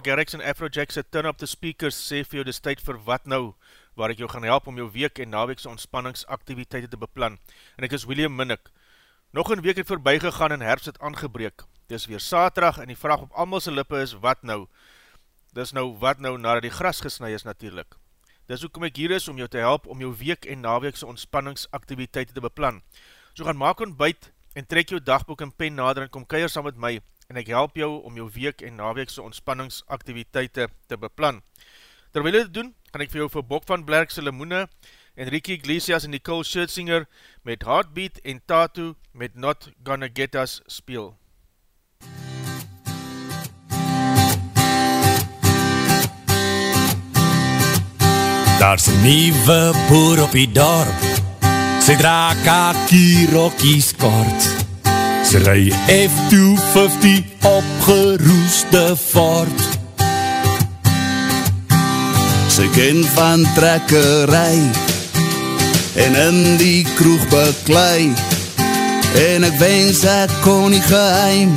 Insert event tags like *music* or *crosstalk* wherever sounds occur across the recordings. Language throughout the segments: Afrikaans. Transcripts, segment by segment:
Martin Garrix en Afrojack se Turn Up The Speakers sê vir jou dis tyd vir Wat Nou, waar ek jou gaan help om jou week en naweekse ontspanningsaktiviteite te beplan. En ek is William Minnick. Nog een week het voorbij gegaan en herfst het aangebreek. Dis weer saterdag en die vraag op allemaal sy lippe is Wat Nou? Dis nou wat nou nadat die gras gesnui is natuurlijk. Dis hoekom ek hier is om jou te help om jou week en naweekse ontspanningsaktiviteite te beplan. So gaan maak ontbijt en trek jou dagboek en pen nader en kom keier saam met my en ek help jou om jou week en naweekse ontspanningsaktiviteite te beplan. Terwyl jy dit doen, gaan ek vir jou vir Bok van Blerk se Limoene, Enrique Iglesias en Nicole Scherzinger met Heartbeat en Tattoo met Not Gonna Get Us speel. Daar's 'n nuwe boer op die dorp. Sy dra kakie rokkies kort. Sy ry F250 opgeroeste Ford. Sy ken van trekkery en in die kroeg beklei. En ek wens ek kon die geheim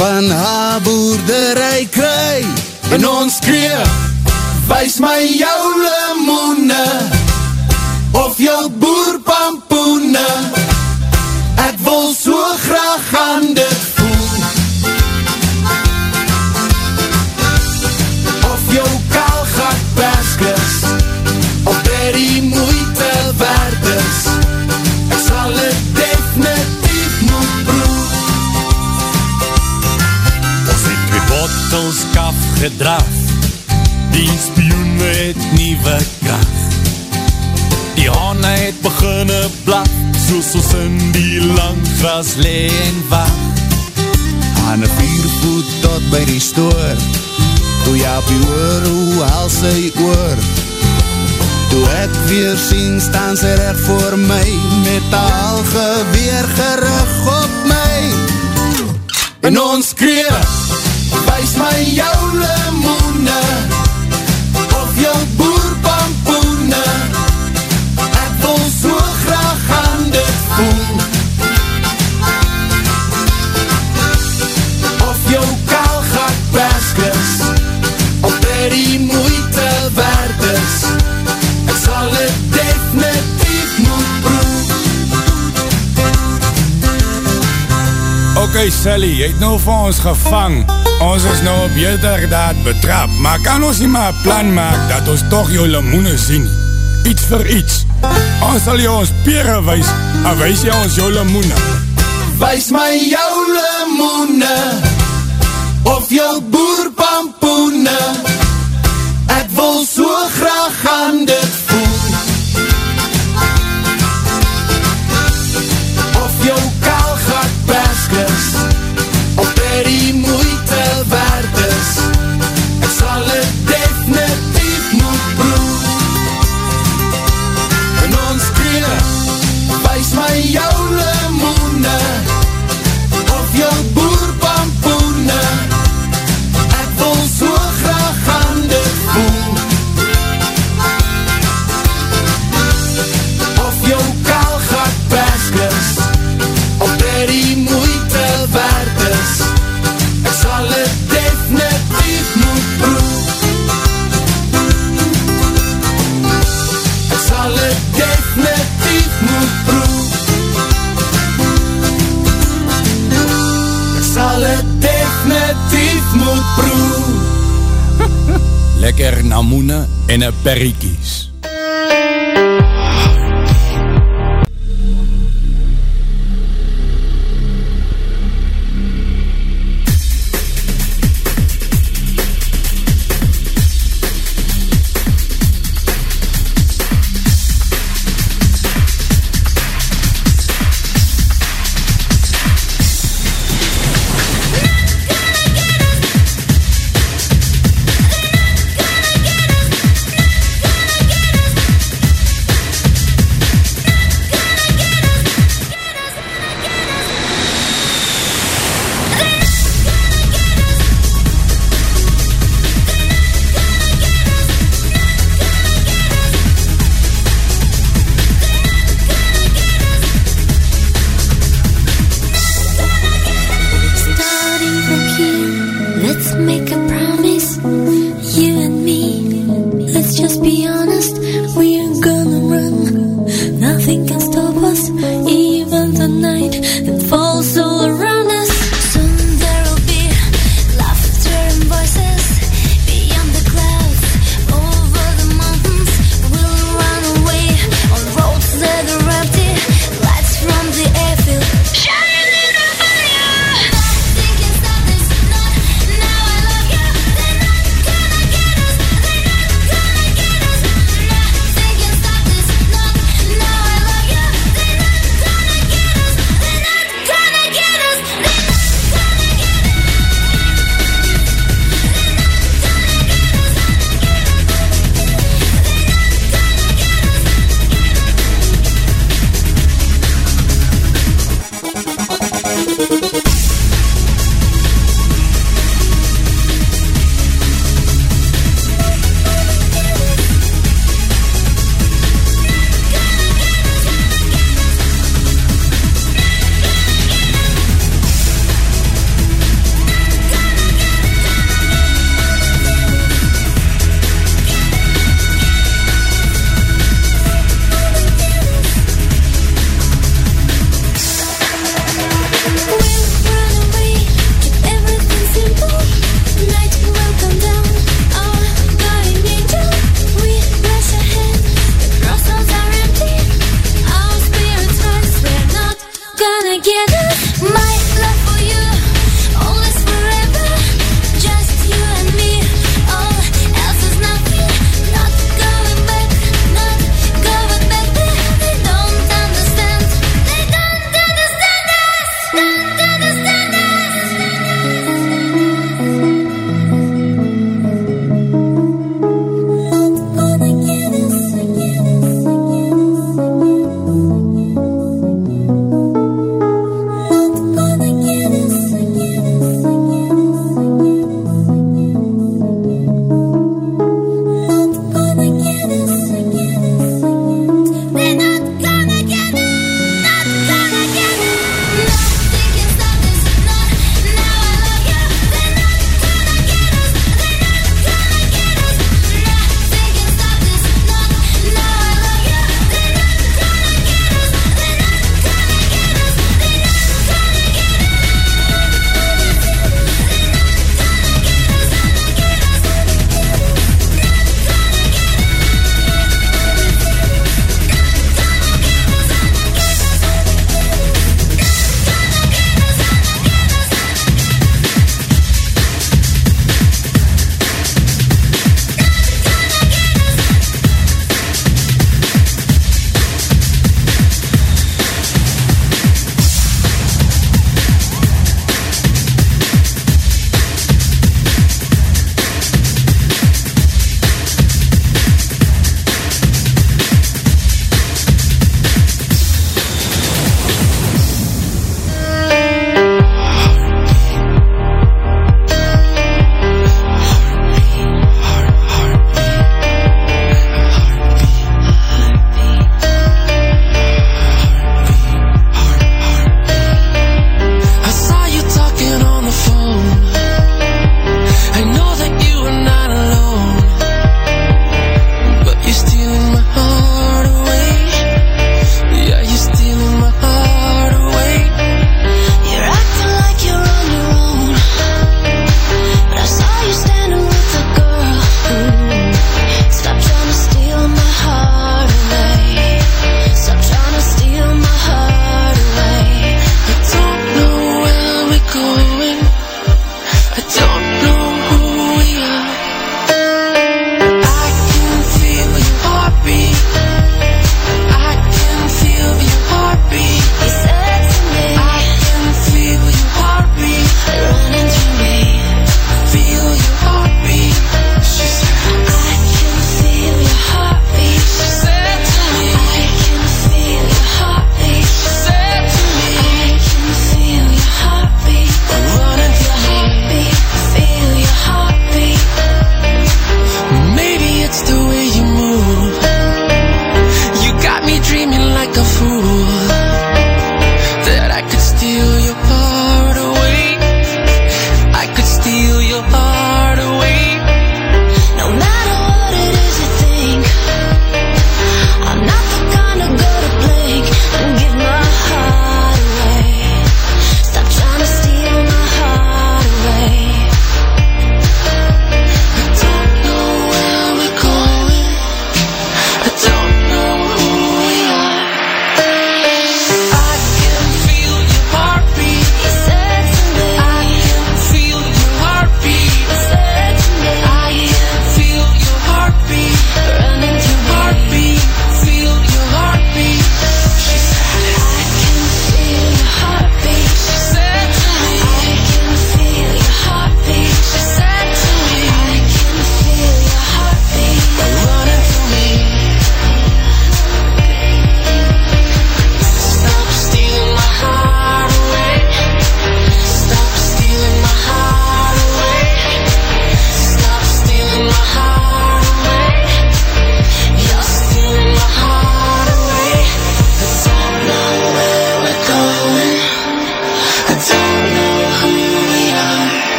van haar boerdery kry. En ons kreeg Wys my jou limoene Of jou boerpampoene Ek wil so graag aan dit voel. Of jou kaalgat perskes Of dit die moeite werd is Ek sal het definitief moet proef Ons het twee bottels kaf gedraf Die spioen het nieuwe kracht. Die hane het beginne blak Soos ons in die lang gras. Lee en wacht. Aan een viervoet tot by die stoor. Toe jy op die oor, hoe haal sy oor? Toe ek weer sien, staan sy recht voor my Met al geweer gerig op my En ons kreeg Wys my jou limoene Silly, jy het nou vir ons gevang. Ons is nou op heelterdaad betrap, maar kan ons nie maar plan maak dat ons toch jou limoene sien nie. Iets vir iets. Ons sal jou ons pere wees, en wees jy ons jou limoene. Wees my jou limoene, of jou boerpampoene. Ek wil so graag aan dit voel. Of jou kaalgat perskes. *laughs* Lekker namuna en een perikie.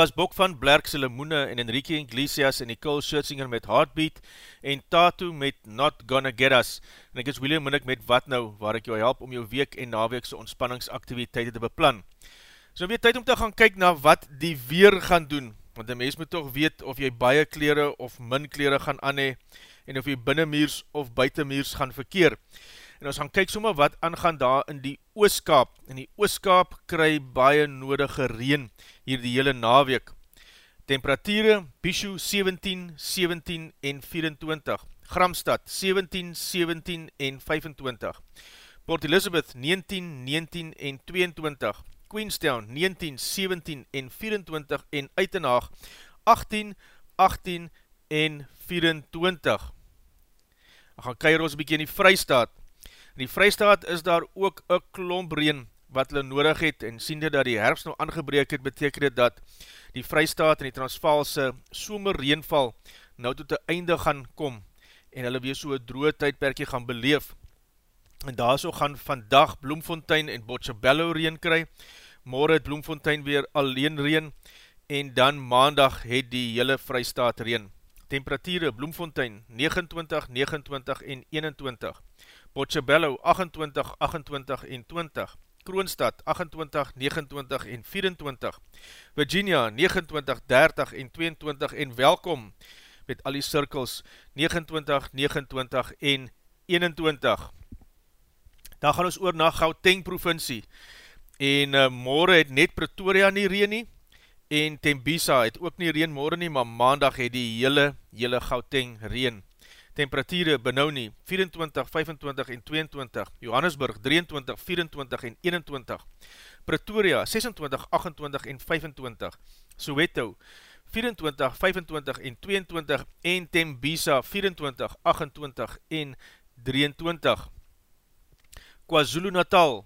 Was Bok van Blerk se Limoene en Enrique Iglesias en Nicole Scherzinger met Heartbeat en Tatu met Not Gonna Get Us en ek is William Minnick met Wat Nou waar ek jou help om jou week en naweekse ontspanningsaktiviteite te beplan. So weer tyd om te gaan kyk na wat die weer gaan doen want die mens moet toch weet of jy baie kleren of min kleren gaan anhe en of jy binnenmuurs of buitenmuurs gaan verkeer. En ons gaan kyk soma wat aangaan daar in die ooskaap. In die ooskaap kry baie nodige reen hier die hele naweek. Temperatuur, Bishu 17, 17 en 24. Gramstad 17, 17 en 25. Port Elizabeth 19, 19 en 22. Queenstown 19, 17 en 24 en Uitenhaag 18, 18 en 24. Ek gaan keir ons bykie in die vrystaat. In die vrystaat is daar ook een klomp reen wat hulle nodig het en sien dit dat die herfst nou aangebreek het, beteken dit dat die vrystaat en die transvaalse somer reenval nou tot die einde gaan kom en hulle weer so een droe tydperkie gaan beleef. En daar so gaan vandag Bloemfontein en Bochabello reen kry, morgen het Bloemfontein weer alleen reen en dan maandag het die hele vrystaat reen. Temperatuur Bloemfontein 29, 29 en 21. Bochebello 28, 28 en 20, Kroonstad 28, 29 en 24, Virginia 29, 30 en 22 en welkom met al die cirkels 29, 29 en 21. Dan gaan ons oor na Gauteng provincie. En uh, morgen het net Pretoria nie reen nie en Tembisa het ook nie reen morgen nie, maar maandag het die hele, hele Gauteng reen temperatuur benauw nie, 24, 25 en 22, Johannesburg 23, 24 en 21, Pretoria 26, 28 en 25, Soweto 24, 25 en 22 en Tembisa 24, 28 en 23. KwaZulu Natal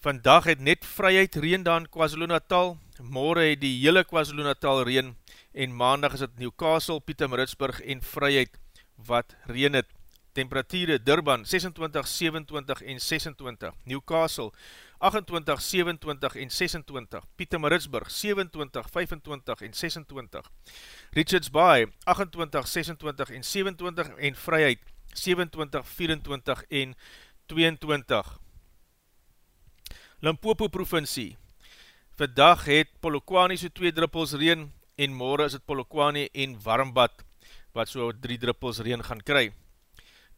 Vandag het net vryheid reen daar in KwaZulu Natal, morgen het die hele KwaZulu Natal reen en maandag is het Newcastle, Pietermaritzburg en vryheid wat reen het. Temperatuur Durban 26, 27 en 26. Newcastle 28, 27 en 26. Pietermaritzburg 27, 25 en 26. Richards Bay 28, 26 en 27 en Vryheid 27, 24 en 22. Limpopo provincie Vandag het Polokwane so 2 druppels reen en morgen is het Polokwane en Warmbad wat so 3 druppels reen gaan kry.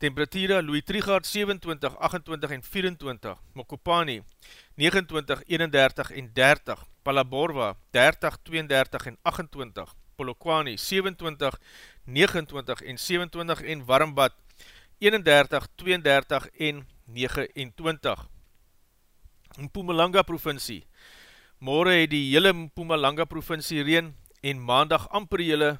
Temperatuur Louis Trigard 27, 28 en 24, Mokopani 29, 31 en 30, Palaborwa 30, 32 en 28, Polokwani 27, 29 en 27 en Warmbad 31, 32 en 29. Mpumalanga provincie Morgen het die hele Mpumalanga provincie reen en maandag amper hele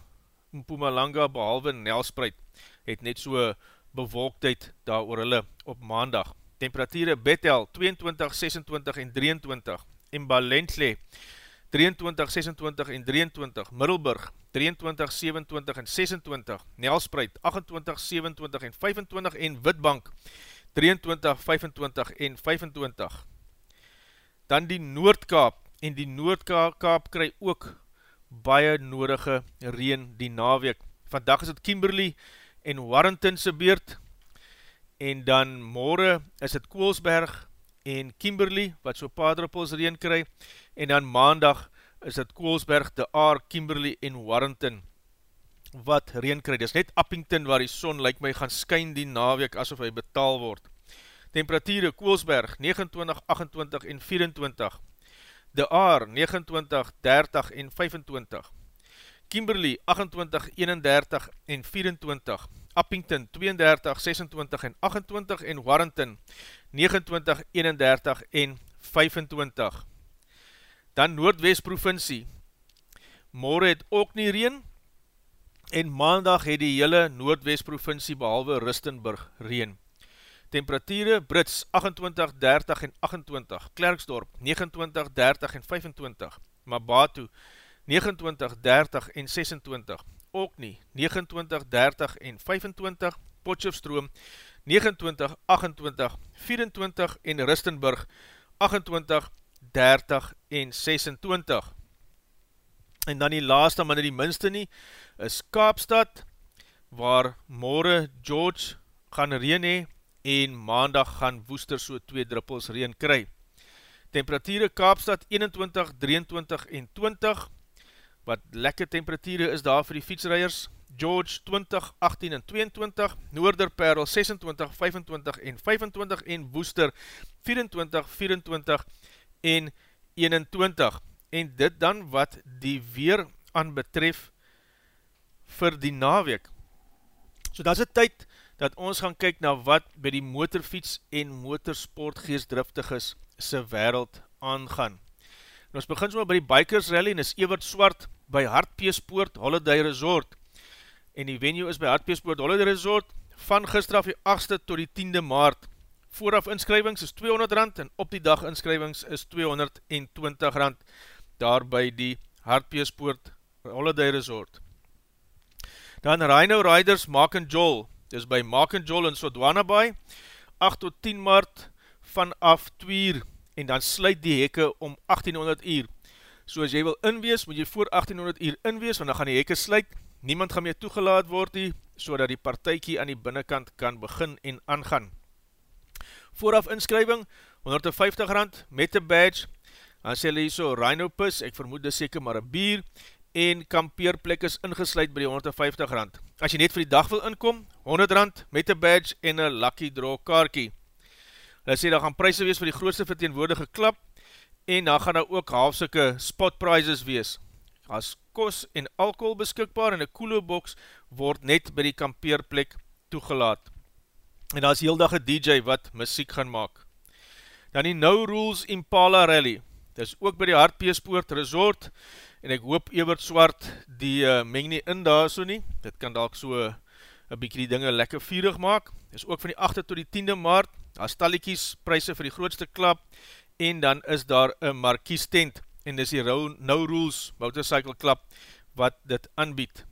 Mpumalanga behalwe Nelspreid het net so bewolktheid daar oor hulle op maandag. Temperatuur Bethel 22, 26 en 23 en Balentle 23, 26 en 23 Middelburg 23, 27 en 26 Nelspreid 28, 27 en 25 en Witbank 23, 25 en 25 Dan die Noordkaap en die Noordkaap kry ook baie nodige reen die naweek. Vandag is het Kimberley en Warrington se beurt en dan morgen is het Koolsberg en Kimberley wat so paar druppels reen kry en dan maandag is het Koolsberg, de Aar, Kimberley en Warrington wat reen kry. Dit is net Uppington waar die son lyk my gaan skyn die naweek asof hy betaal word. Temperatuur Koolsberg 29, 28 en 24 De Aar 29, 30 en 25, Kimberley 28, 31 en 24, Uppington 32, 26 en 28 en Warrington 29, 31 en 25. Dan Noordwest provincie, morgen het ook nie reen en maandag het die hele Noordwest provincie behalwe Rustenburg reen. Temperatuur Brits 28, 30 en 28, Klerksdorp 29, 30 en 25, Mabatu 29, 30 en 26, Okni 29, 30 en 25, Potjofstroom 29, 28, 24 en Rustenburg 28, 30 en 26. En dan die laaste, maar nie die minste nie, is Kaapstad, waar morgen George gaan reen hee, en maandag gaan woester so 2 druppels reen kry. Temperatuur Kaapstad 21, 23 en 20, wat lekker temperatuur is daar vir die fietsrijders, George 20, 18 en 22, Noorderperl 26, 25 en 25 en Woester 24, 24 en 21. En dit dan wat die weer aan betref vir die naweek. So dat is die tyd dat ons gaan kyk na wat by die motorfiets en motorsport geestdriftiges se wereld aangaan. En ons begin so by die Bikers Rally en is Evert Swart by Hartpeespoort Holiday Resort en die venue is by Hartpeespoort Holiday Resort van gister af die 8ste tot die 10de maart. Vooraf inskrywings is 200 rand en op die dag inskrywings is 220 rand daar by die Hartpeespoort Holiday Resort. Dan Rhino Riders Mark and Joel, dis by Mark and Joel in Sodwana Bay, 8 tot 10 maart vanaf 2 uur en dan sluit die hekke om 1800 uur. So as jy wil inwees, moet jy voor 1800 uur inwees, want dan gaan die hekke sluit, niemand gaan meer toegelaat word nie, so dat die partijkie aan die binnenkant kan begin en aangaan. Vooraf inskrywing, 150 rand met een badge, dan sê hulle so, Rhino Pus, ek vermoed dis seker maar een bier, en kampeerplek is ingesluid by die 150 rand. As jy net vir die dag wil inkom, 100 rand met een badge en een lucky draw kaarkie. Hulle sê, daar gaan prijse wees vir die grootste verteenwoordige klap, en daar gaan daar ook halfsikke spot prizes wees. As kos en alcohol beskikbaar en een koele box word net by die kampeerplek toegelaat. En daar is heel dag een DJ wat muziek gaan maak. Dan die No Rules Impala Rally. Dit is ook by die Hartpeespoort Resort en ek hoop Evert Swart die uh, meng nie in daar so nie. Dit kan dalk so een uh, bykie die dinge lekker vierig maak. Is ook van die 8 tot die 10de maart. Daar is talliekies, prijse vir die grootste klap en dan is daar een markies tent en dis die No Rules Motorcycle Club wat dit aanbied.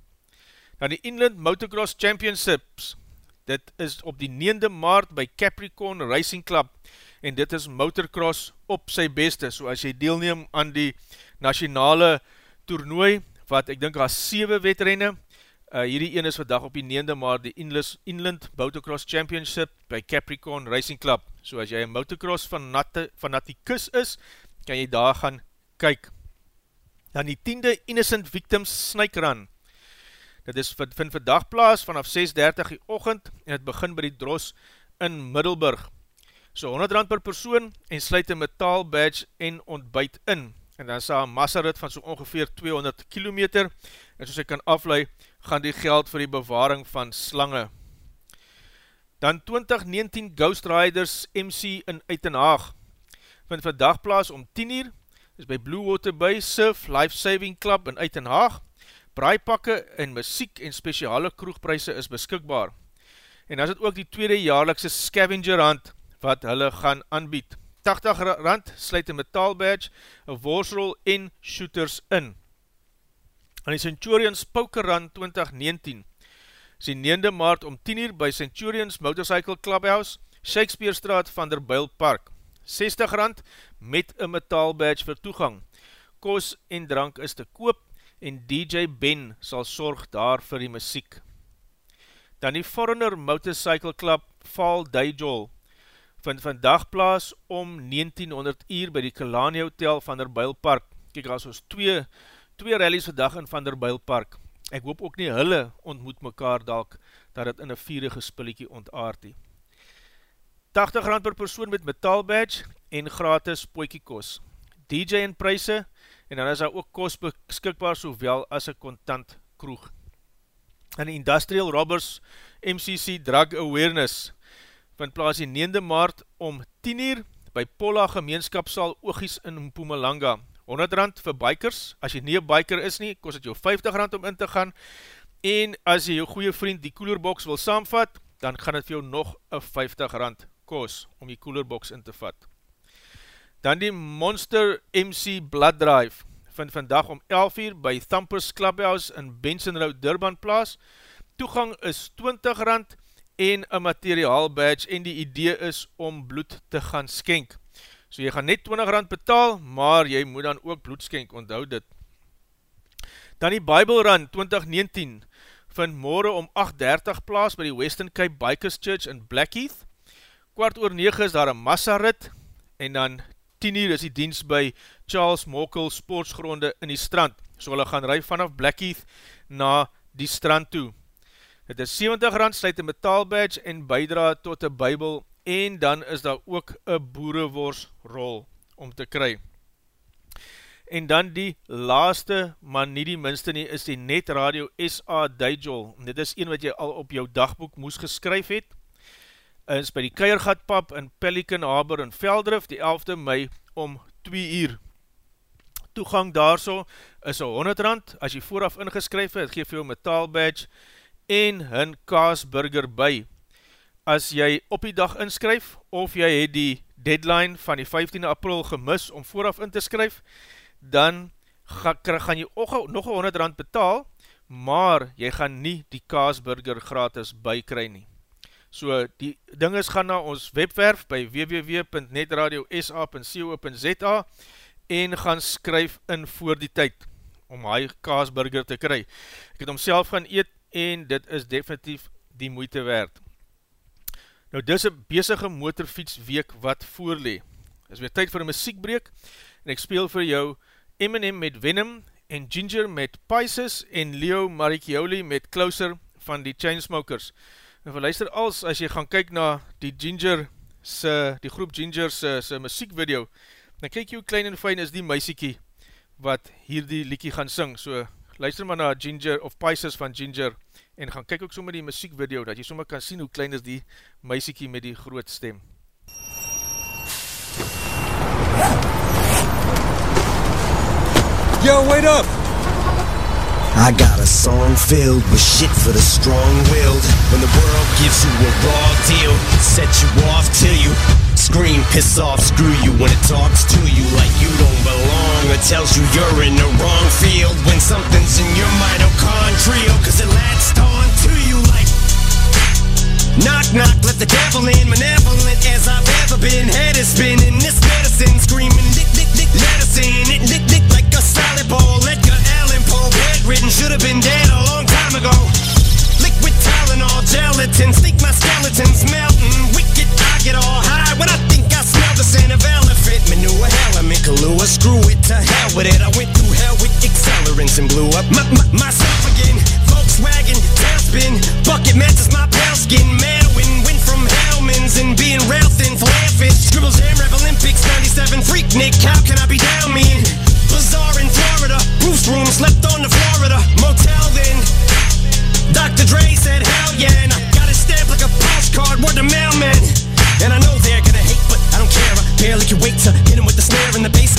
Dan die Inland Motocross Championships, dit is op die 9de maart by Capricorn Racing Club en dit is motocross op sy beste, so as jy deelneem aan die nationale toernooi, wat ek dink as 7 wetrenne, uh, hierdie een is vandag op die 9de maart die Inland Motocross Championship by Capricorn Racing Club, so as jy een motocross van Naticus is, kan jy daar gaan kyk. Dan die tiende Innocent Victims Snake Run. Dit is vind vandag plaas vanaf 6.30 die ochend en het begin by die dros in Middelburg. So 100 rand per persoon en sluit een metaal badge en ontbuit in. En dan is daar een massarit van so ongeveer 200 kilometer en soos ek kan aflui, gaan die geld vir die bewaring van slange. Dan 2019 Ghost Riders MC in Uitenhaag. Vind vandag plaas om 10 uur is by Blue Water Bay Surf Life Saving Club in Uitenhaag. Braaipakke en muziek en speciale kroegprijse is beskikbaar. En as het ook die tweede jaarlikse scavenger hand wat hulle gaan aanbied. 80 rand sluit een metaal badge, een worsrol en shooters in. Aan die Centurions Poker Run 2019 is die 9de maart om 10 uur by Centurions Motorcycle Clubhouse, Shakespeare Straat van der Buil Park. 60 rand met een metaal badge vir toegang. Kos en drank is te koop en DJ Ben sal sorg daar vir die muziek. Dan die Foreigner Motorcycle Club Fall Dijol vind vandag plaas om 1900 uur by die Kalani Hotel van der Buil Park. Kijk, as ons twee, twee rallies vandag in van der Buil Park. Ek hoop ook nie hulle ontmoet mekaar dalk, dat het in een vierige spilliekie ontaard he. 80 rand per persoon met metal badge en gratis poikiekos. DJ en prijse en dan is daar ook kos beskikbaar sowel as een kontant kroeg. En Industrial Robbers MCC Drug Awareness vind plaas die 9de maart om 10 uur by Pola gemeenskapsal Oogies in Mpumalanga. 100 rand vir bikers, as jy nie een biker is nie, kost het jou 50 rand om in te gaan, en as jy jou goeie vriend die coolerbox wil saamvat, dan gaan het vir jou nog een 50 rand kos om die coolerbox in te vat. Dan die Monster MC Blood Drive vind vandag om 11 uur by Thumpers Clubhouse in Benson Road Durban plaas. Toegang is 20 rand en een materiaal badge en die idee is om bloed te gaan skenk. So jy gaan net 20 rand betaal, maar jy moet dan ook bloed skenk, onthou dit. Dan die Bible Run 2019 vind morgen om 8.30 plaas by die Western Cape Bikers Church in Blackheath. Kwart oor 9 is daar een massa rit en dan 10 uur is die dienst by Charles Mokel sportsgronde in die strand. So hulle gaan rui vanaf Blackheath na die strand toe. Het is 70 rand, sluit een metaalbadge en bijdra tot een bybel en dan is daar ook een boerewors rol om te kry. En dan die laaste, maar nie die minste nie, is die Net Radio SA Dijol. Dit is een wat jy al op jou dagboek moes geskryf het. Is by die Keiergatpap in Pelican Haber in Veldrift, die 11de mei om 2 uur. Toegang daar so is 100 rand, as jy vooraf ingeskryf het, geef jou metaal badge en hun kaasburger by. As jy op die dag inskryf, of jy het die deadline van die 15 april gemis om vooraf in te skryf, dan ga, gaan jy nog 100 rand betaal, maar jy gaan nie die kaasburger gratis bykry nie. So die ding is gaan na ons webwerf by www.netradiosa.co.za en gaan skryf in voor die tyd om hy kaasburger te kry. Ek het homself gaan eet en dit is definitief die moeite werd. Nou dis een bezige motorfiets week wat voorlee. Dit is weer tyd vir een muziekbreek en ek speel vir jou Eminem met Venom en Ginger met Pisces en Leo Maricchioli met Closer van die Chainsmokers. En verluister als, as jy gaan kyk na die Ginger, se, die groep Ginger se, muziekvideo, dan kyk jy hoe klein en fijn is die meisiekie wat hier die liekie gaan sing. So luister maar na Ginger of Pisces van Ginger en gaan kyk ook so met die muziekvideo, dat jy so kan sien hoe klein is die meisiekie met die groot stem. Yo, wait up! I got a song filled with shit for the strong-willed. When the world gives you a raw deal, set you off till you scream, piss off, screw you when it talks to you like you don't belong or tells you you're in the wrong field when something's in your mitochondrial cause it latched on to you like Knock, knock, let the devil in Malevolent as I've ever been. Head is spinning, this medicine Screaming, dick, dick, dick, in It dick, dick, like a salad bowl Edgar Allan Poe, bedridden Should have been dead element, Kahlua Screw it, to hell with it. I went through hell with accelerants And blew up my, my, myself again. Volkswagen, tailspin Bucket matches my pale skin. Madwin, went from Hellman's And being rail thin, flare fit Scribbles and Rev Olympics 97 Freak Nick, how can I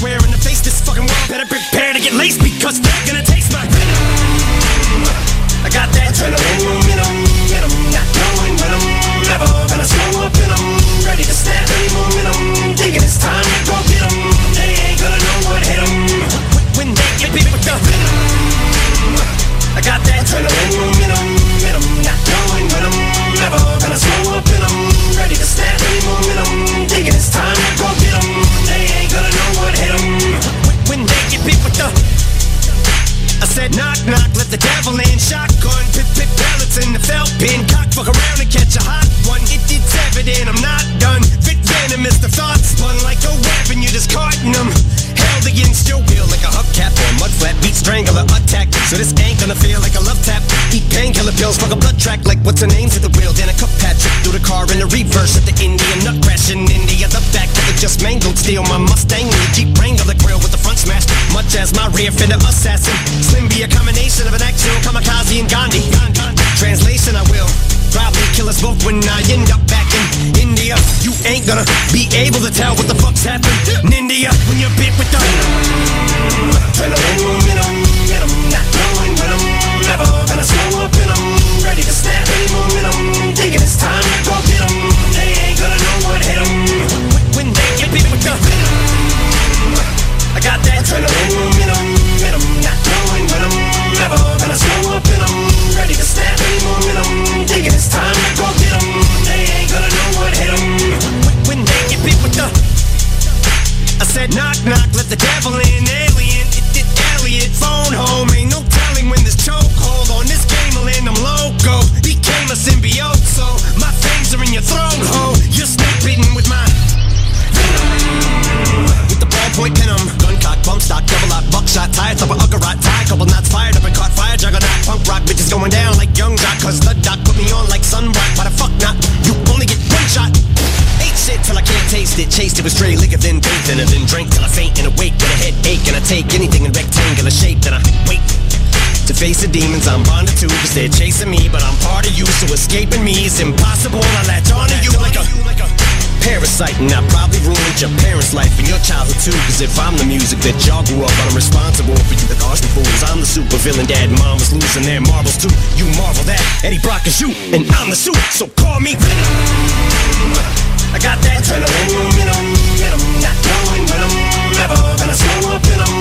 wearing car in the reverse At the Indian nut crash in India The back of it just mangled Steal my Mustang in the Jeep Wrangler grill with the front smashed Much as my rear fender assassin Slim be a combination of an actual kamikaze and Gandhi. Translation, I will probably kill us both when I end up back in India. You ain't gonna be able to tell what the fuck's happened in India when you're bit with the never gonna slow up. Ready to snap any momentum. Thinking it's time Tell it was straight liquor, then drink, then then drink till I faint and awake with a headache. And I take anything in rectangular shape, then I wait. To face the demons I'm bonded to Cause they're chasing me But I'm part of you So escaping me is impossible. I latch on to you like a Parasite And I probably ruined your parents' life And your childhood too. Cause if I'm the music that y'all grew up on I'm responsible for you. The Austin fools I'm the super villain Dad and mom was losing their marbles too. You marvel that Eddie Brock is you And I'm the suit. So call me I got that adrenaline in them, in them, not going when I'm gonna slow up in them.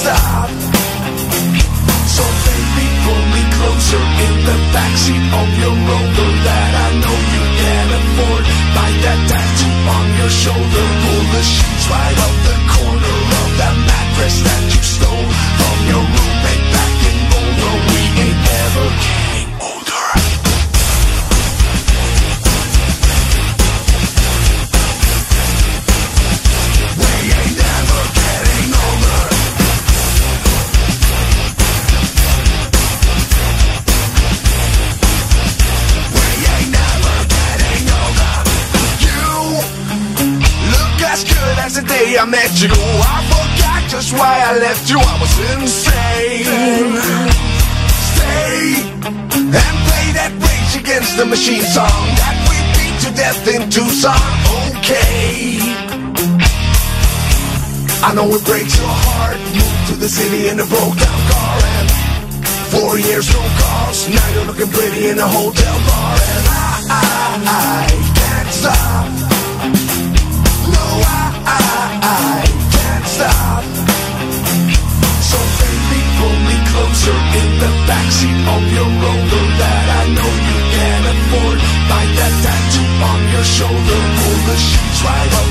Stop. So baby, pull me closer in the backseat of your rover that I know you can't afford. Bite that tattoo on your shoulder. Pull the sheets right off the corner of that mattress that you day I met you. I forgot just why I left you. I was insane. Stay and play that Rage Against the Machine song that we beat to death in Tucson. Okay. I know it breaks your heart. Moved to the city in a broke down car and four years no calls. Now you're looking pretty in a hotel bar and I, I, I can't stop. Closer in the backseat of your rover that I know you can't afford. Bite that tattoo on your shoulder. Pull the sheets right off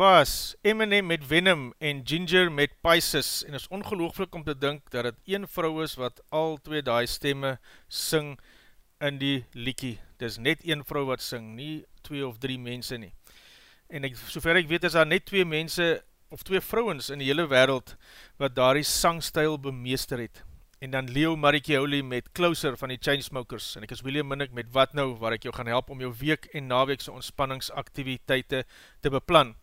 was Eminem met Venom en Ginger met Pisces en is ongelooflik om te dink dat het een vrou is wat al twee die stemme sing in die liekie. Dit is net een vrou wat sing, nie twee of drie mense nie. En ek, sover ek weet is daar net twee mense of twee vrouwens in die hele wereld wat daar die sangstijl bemeester het. En dan Leo Marikioli met Closer van die Chainsmokers. En ek is William Minnick met Wat Nou, waar ek jou gaan help om jou week en naweekse ontspanningsaktiviteite te beplan.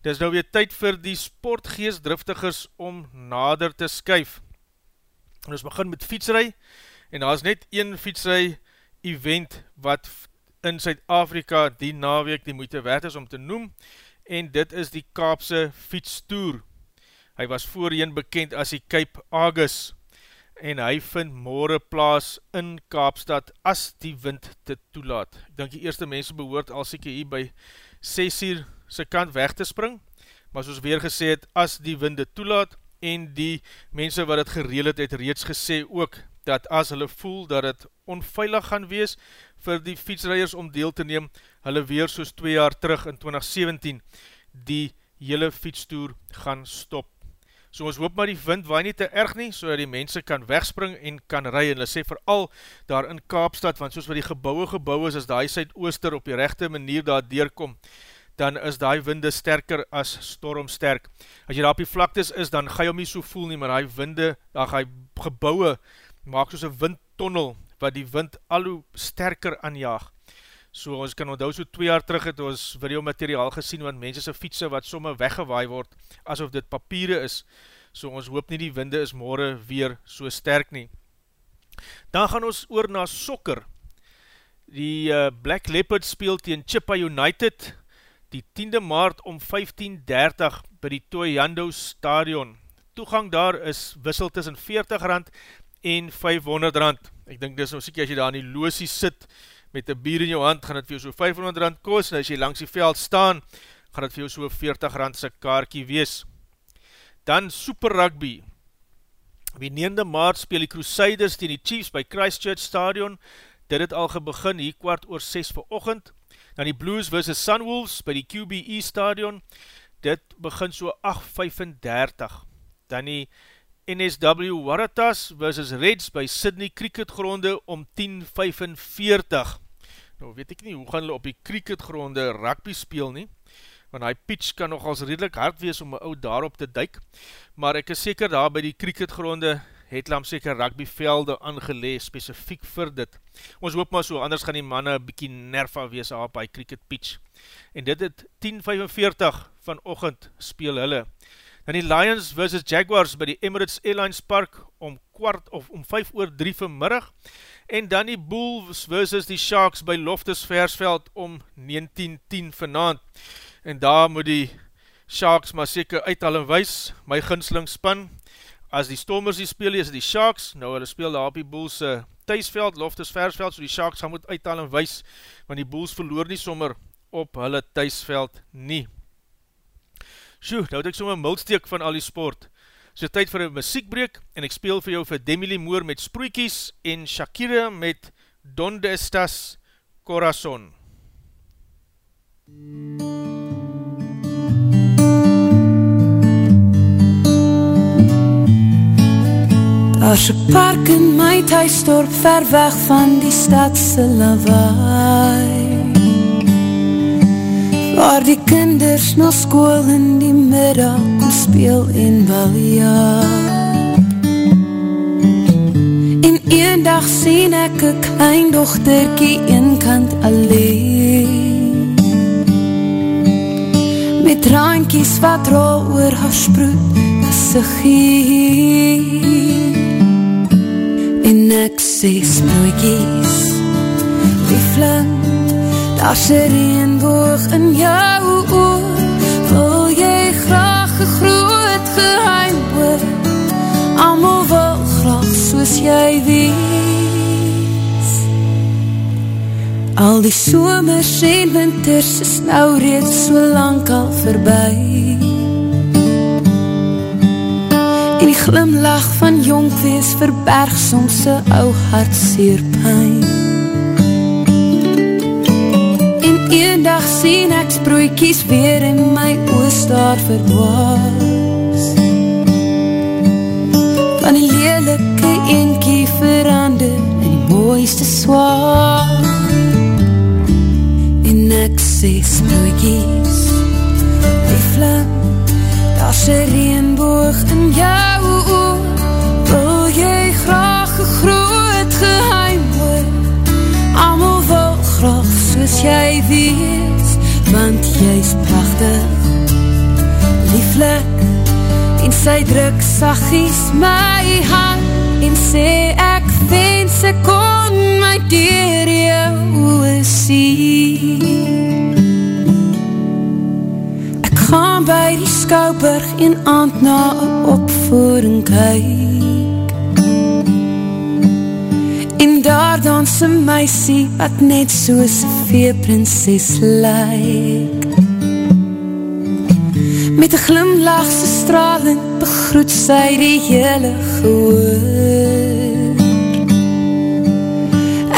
Dit is nou weer tyd vir die sportgeestdriftigers om nader te skuif. En ons begin met fietsry, en daar is net een fietsry event wat in Suid-Afrika die naweek die moeite werd is om te noem, en dit is die Kaapse fietstoer. Hy was voorheen bekend as die Cape Agus, en hy vind morgen plaas in Kaapstad as die wind te toelaat. Ek denk die eerste mense behoort al sêke hier by 6 uur sy kant weg te spring, maar soos weer gesê het, as die winde toelaat, en die mense wat het gereel het, het reeds gesê ook, dat as hulle voel dat het onveilig gaan wees vir die fietsrijders om deel te neem, hulle weer soos 2 jaar terug in 2017 die hele fietstoer gaan stop. So ons hoop maar die wind waai nie te erg nie, so die mense kan wegspring en kan ry, en hulle sê vooral daar in Kaapstad, want soos wat die gebouwe gebouw is, as die Zuidooster op die rechte manier daar deurkom, dan is die winde sterker as stormsterk. As jy daar op die vlaktes is, dan ga jy om nie so voel nie, maar die winde, daar ga die gebouwe, maak soos een windtonnel, wat die wind al hoe sterker aanjaag. So ons kan onthou so 2 jaar terug het ons videomateriaal gesien, want mense sy fietse wat somme weggewaai word, asof dit papiere is. So ons hoop nie die winde is morgen weer so sterk nie. Dan gaan ons oor na sokker. Die uh, Black Leopard speel tegen Chippa United, die 10de maart om 15.30 by die Toyando stadion. Toegang daar is wissel tussen 40 rand en 500 rand. Ek dink dis nou siekie as jy daar in die loosie sit met een bier in jou hand, gaan het vir jou so 500 rand kost, en as jy langs die veld staan, gaan het vir jou so 40 rand sy kaarkie wees. Dan Super Rugby. Die 9de maart speel die Crusaders tegen die Chiefs by Christchurch stadion. Dit het al gebegin hier kwart oor 6 vir ochend dan die Blues vs Sunwolves by die QBE stadion, dit begin so 8.35, dan die NSW Waratahs vs Reds by Sydney cricketgronde om 10.45, nou weet ek nie, hoe gaan hulle op die cricketgronde rugby speel nie, want die pitch kan nogals redelijk hard wees om my oud daarop te duik, maar ek is seker daar by die cricketgronde het hulle seker rugbyvelde aangelees specifiek vir dit. Ons hoop maar so, anders gaan die manne bykie nerva wees op by cricket pitch. En dit het 10.45 van ochend speel hulle. Dan die Lions vs Jaguars by die Emirates Airlines Park om kwart of om 5 oor 3 vanmiddag. En dan die Bulls vs die Sharks by Loftus Versveld om 19.10 vanavond. En daar moet die Sharks maar seker uithal en wees, my ginsling span, as die Stormers die speel, is die Sharks, nou hulle speel daar op die Bulls uh, thuisveld, Loftus Versveld, so die Sharks gaan moet uithaal en wees, want die Bulls verloor nie sommer op hulle thuisveld nie. Sjoe, nou het ek sommer mildsteek van al die sport. So tyd vir een muziekbreek, en ek speel vir jou vir Demi Moore met Sproekies, en Shakira met Donde Estas Corazon. MUZIEK Daar's 'n park in my tuisdorp ver weg van die stad se lawaai. Waar die kinders na skool in die middag kom speel en baljaar. En eendag sien ek 'n klein dogtertjie eenkant alleen. Met traantjies wat rol oor haar sproet, se gee. En ek sê sproekies Liefling Daar sy reenboog in jou oor. Wil jy graag een groot geheim oor Amal wil graag soos jy wees. Al die somers en winters is nou reeds so lang al voorbij Glimlach van jonk wees verberg soms sy ou hart seer pijn En een dag sien ek sproekies weer in my oos daar verdwaas. Van die lelike eenkie verander in die mooiste swaar. En ek sê sproekies die vlam Daar's een. reenboog jy wees Want jy's prachtig. Lieflik En sy druk sagies my hand. En sê ek wens ek kon my dier jou sien. Ek gaan by die skouwburg en aand na opvoering kyk. En daar dans een meisie wat net soos weer prinses lyk. Met een glimlachse straling begroet sy die hele gehoor.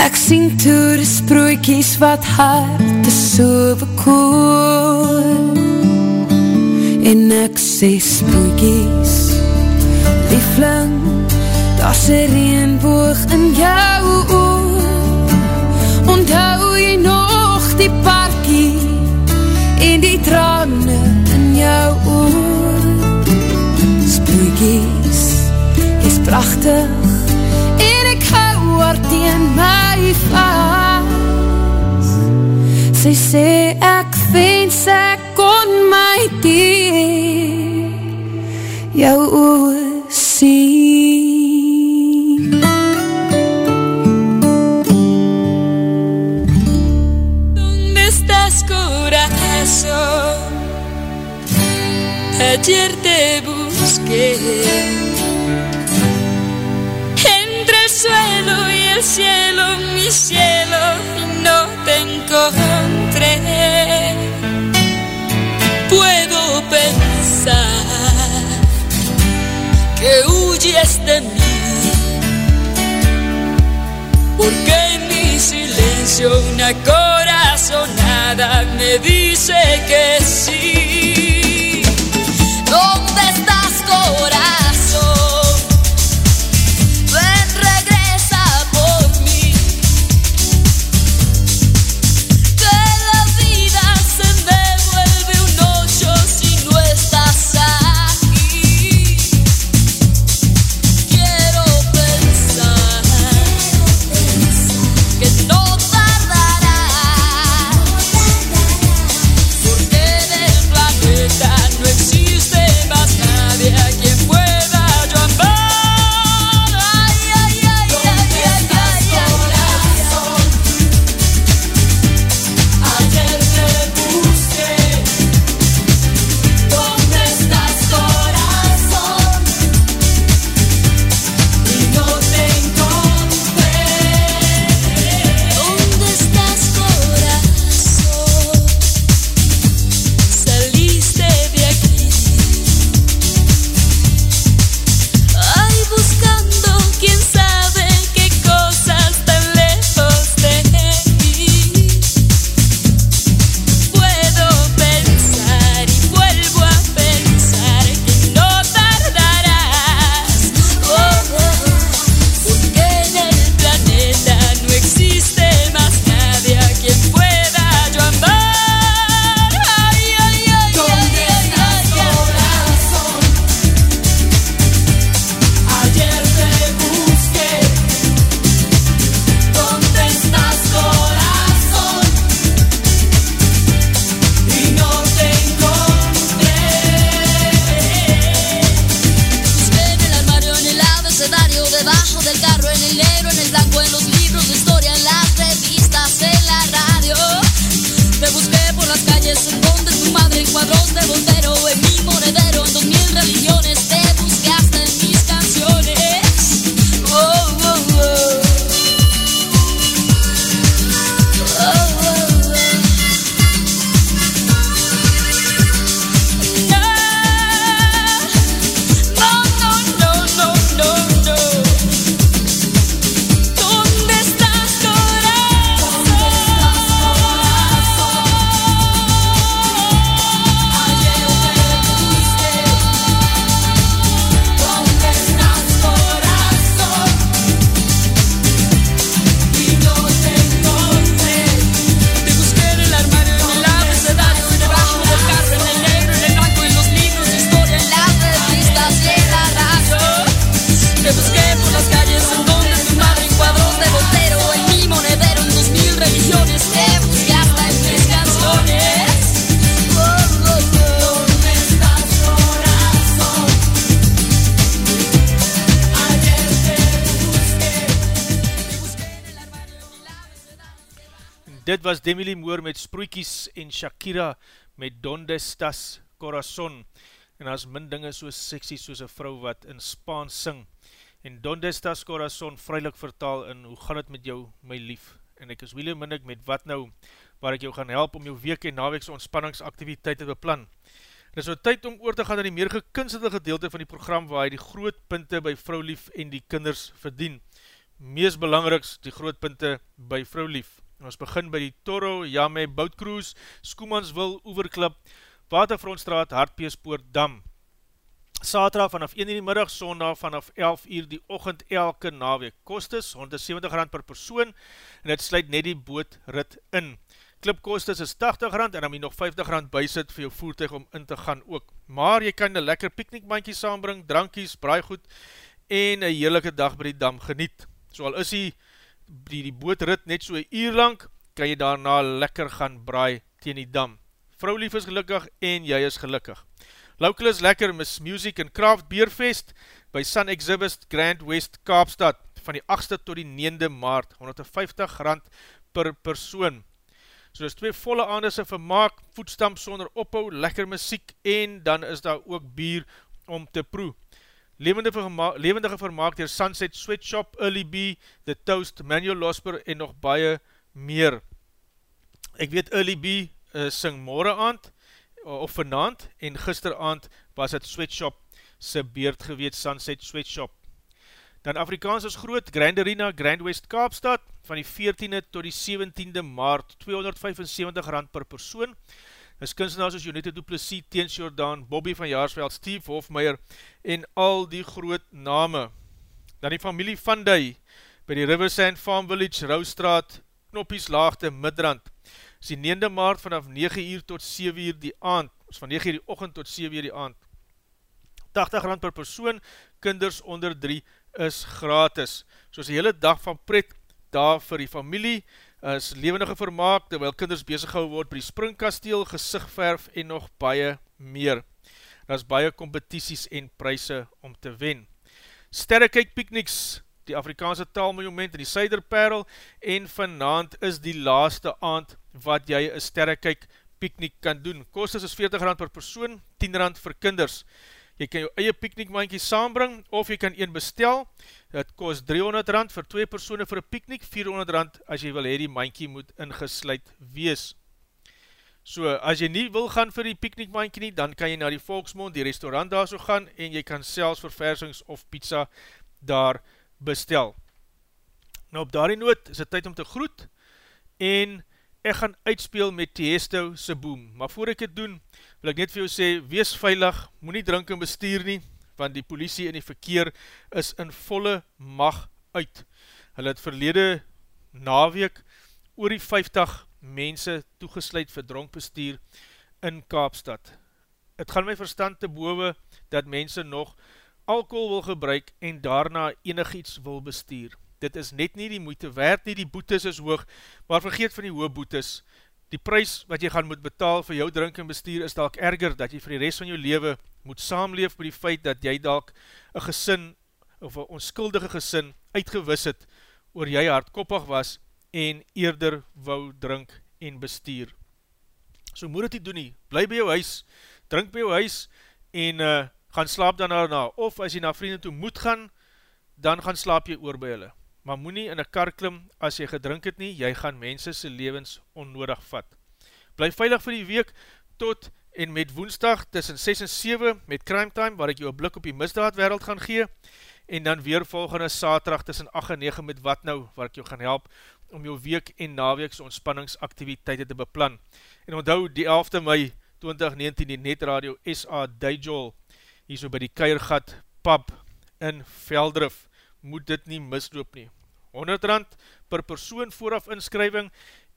Ek sien toere sprooikies wat harte so bekoor. En ek sê sprooikies, liefling, daar is een reenboog in jou oor. Onthou jy nog die parkie En die trane in jou oor Sproeikies, jy's prachtig En ek hou haar teen my vast Sy sê ek wens ek kon my dier Jou oor ayer te busqué. Entre el suelo y el cielo, mi cielo, y no te encontré. Puedo pensar que huyes de mí, porque en mi silencio una corazonada me dice que sí. oor met Sproekies en Shakira met Donde Stas Corazon en as min dinge so sexy soos een vrou wat in Spaans sing en Donde Stas Corazon vrylik vertaal in Hoe gaan het met jou, my lief? En ek is William Minnick met Wat Nou, waar ek jou gaan help om jou week en naweekse ontspanningsaktiviteit te beplan. Dit is nou tyd om oor te gaan na die meer gekunstelde gedeelte van die program waar hy die groot punte by vroulief en die kinders verdien. Mees belangriks die groot punte by vroulief vrouwlief. Ons begin by die Toro, Jame, Boutcruise, Skoemanswil, Oeverklip, Waterfrontstraat, Hartpeespoort, Dam. Saterdag vanaf 1 in die middag, sondag vanaf 11 uur die ochend elke naweek. Kostes 170 rand per persoon en het sluit net die bootrit in. Klipkostes is 80 rand en dan moet nog 50 rand bysit vir jou voertuig om in te gaan ook. Maar jy kan een lekker piknikmandje saambring, drankies, braaigoed en een heerlijke dag by die dam geniet. So al is die, die, die bootrit net so een uur lang, kan jy daarna lekker gaan braai teen die dam. Vrou lief is gelukkig en jy is gelukkig. Local is lekker Miss Music and Craft Beerfest by Sun Exhibit Grand West Kaapstad van die 8ste tot die 9de maart, 150 rand per persoon. So is twee volle aandese vermaak, voetstamp sonder ophou, lekker muziek en dan is daar ook bier om te proe. Levendige vermaak, levendige vermaak dier Sunset Sweatshop, Early Bee, The Toast, Manuel Losper en nog baie meer. Ek weet Early Bee uh, sing morgen aand, of vanavond en gisteravond was het Sweatshop se beerd geweet Sunset Sweatshop. Dan Afrikaans is groot, Grand Arena, Grand West Kaapstad, van die 14e tot die 17e maart, 275 rand per persoon. Is kunstenaars as Jonette Duplessis, Teens Jordaan, Bobby van Jaarsveld, Steve Hofmeyer en al die groot name. Dan die familie Van Dij, by die Riverside Farm Village, Rouwstraat, Knoppies Laagte, Midrand, is die 9de maart vanaf 9 uur tot 7 uur die aand, is van 9 uur die ochend tot 7 uur die aand. 80 rand per persoon, kinders onder 3 is gratis. So is die hele dag van pret daar vir die familie, is levendige vermaak, terwyl kinders bezig gehou word by die springkasteel, gezichtverf en nog baie meer. Daar is baie competities en prijse om te wen. Sterrekyk Picnics, die Afrikaanse taalmonument in die Suiderperl en vanavond is die laaste aand wat jy een sterrekyk piknik kan doen. Kostes is 40 rand per persoon, 10 rand vir kinders. Jy kan jou eie piknikmandje saambring of jy kan een bestel. Het kost 300 rand vir 2 persoene vir een piknik, 400 rand as jy wil hee die mandje moet ingesluid wees. So, as jy nie wil gaan vir die piknikmandje nie, dan kan jy na die Volksmond, die restaurant daar so gaan en jy kan selfs verversings of pizza daar bestel. Nou op daarie noot is het tyd om te groet en ek gaan uitspeel met Tiesto se boom. Maar voor ek het doen, wil ek net vir jou sê, wees veilig, moet nie drink en bestuur nie, want die politie en die verkeer is in volle mag uit. Hulle het verlede naweek oor die 50 mense toegesluit vir dronkbestuur in Kaapstad. Het gaan my verstand te bowe dat mense nog alcohol wil gebruik en daarna enig iets wil bestuur. Dit is net nie die moeite werd nie, die boetes is hoog, maar vergeet van die hoge boetes. Die prijs wat jy gaan moet betaal vir jou drink en bestuur is dalk erger, dat jy vir die rest van jou leven moet saamleef met die feit dat jy dalk een gesin of een onskuldige gesin uitgewis het oor jy hardkoppig was en eerder wou drink en bestuur. So moet het nie doen nie, bly by jou huis, drink by jou huis en uh, gaan slaap dan daarna, of as jy na vrienden toe moet gaan, dan gaan slaap jy oor by hulle. Maar moet nie in een kar klim, as jy gedrink het nie, jy gaan mense sy levens onnodig vat. Bly veilig vir die week, tot en met woensdag, tussen 6 en 7, met Crime Time, waar ek jou een blik op die misdaad wereld gaan gee, en dan weer volgende saterdag, tussen 8 en 9, met Wat Nou, waar ek jou gaan help, om jou week en naweekse ontspanningsaktiviteite te beplan. En onthou, die 11de mei 2019, die Netradio SA Dijol, hier so by die Keiergat pub in Veldrif, moet dit nie misloop nie. 100 rand per persoon vooraf inskrywing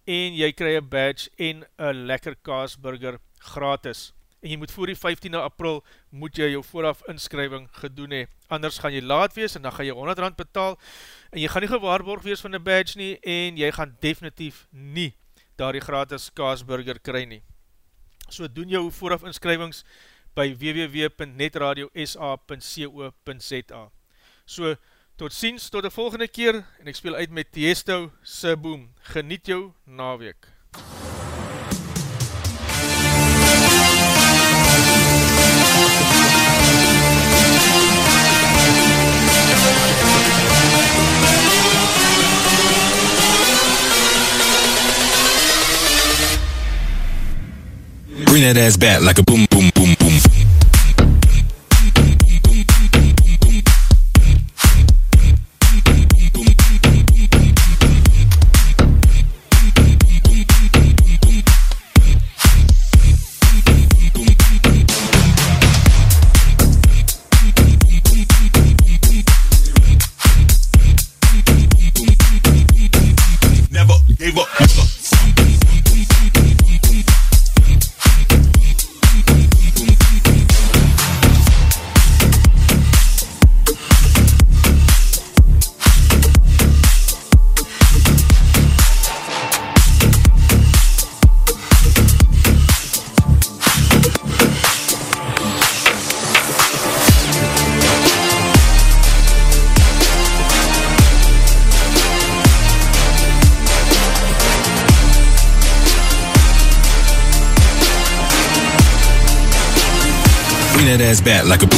en jy krij een badge en een lekker kaasburger gratis. En jy moet voor die 15 april moet jy jou vooraf inskrywing gedoen hee. Anders gaan jy laat wees en dan gaan jy 100 rand betaal en jy gaan nie gewaarborg wees van die badge nie en jy gaan definitief nie daar die gratis kaasburger kry nie. So doen jou vooraf inskrywings by www.netradiosa.co.za So, Tot ziens, tot de volgende keer, en ik speel uit met Tiesto Seboom. Geniet jou naweek. Bring that ass back like a boom, boom, boom, boom. Back like a